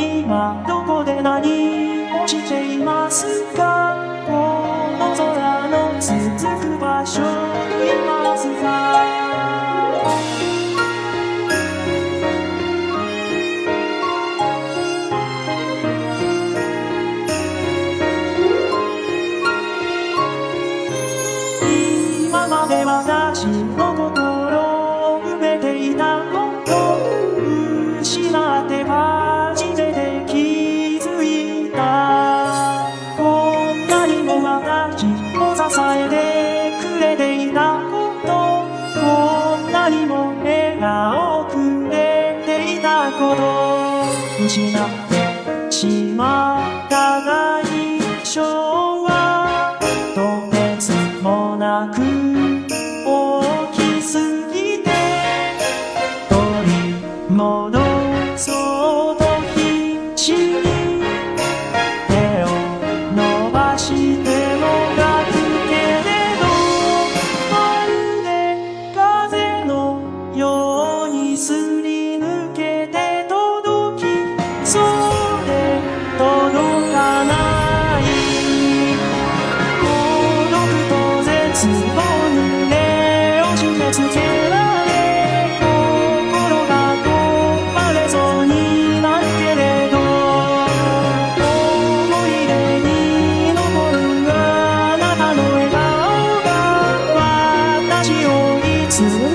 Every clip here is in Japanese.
今どこで何をしていますか？この空の続く場所にいますか？今まで私の心を埋めていたこと失って初が遅れていたこと失ってしまった代償すり抜けて届きそうで届かない孤独と絶望に目を締め付けられ心が壊れそうになるけれど思い出に残るあなたの笑顔が私をいつも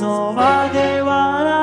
空で笑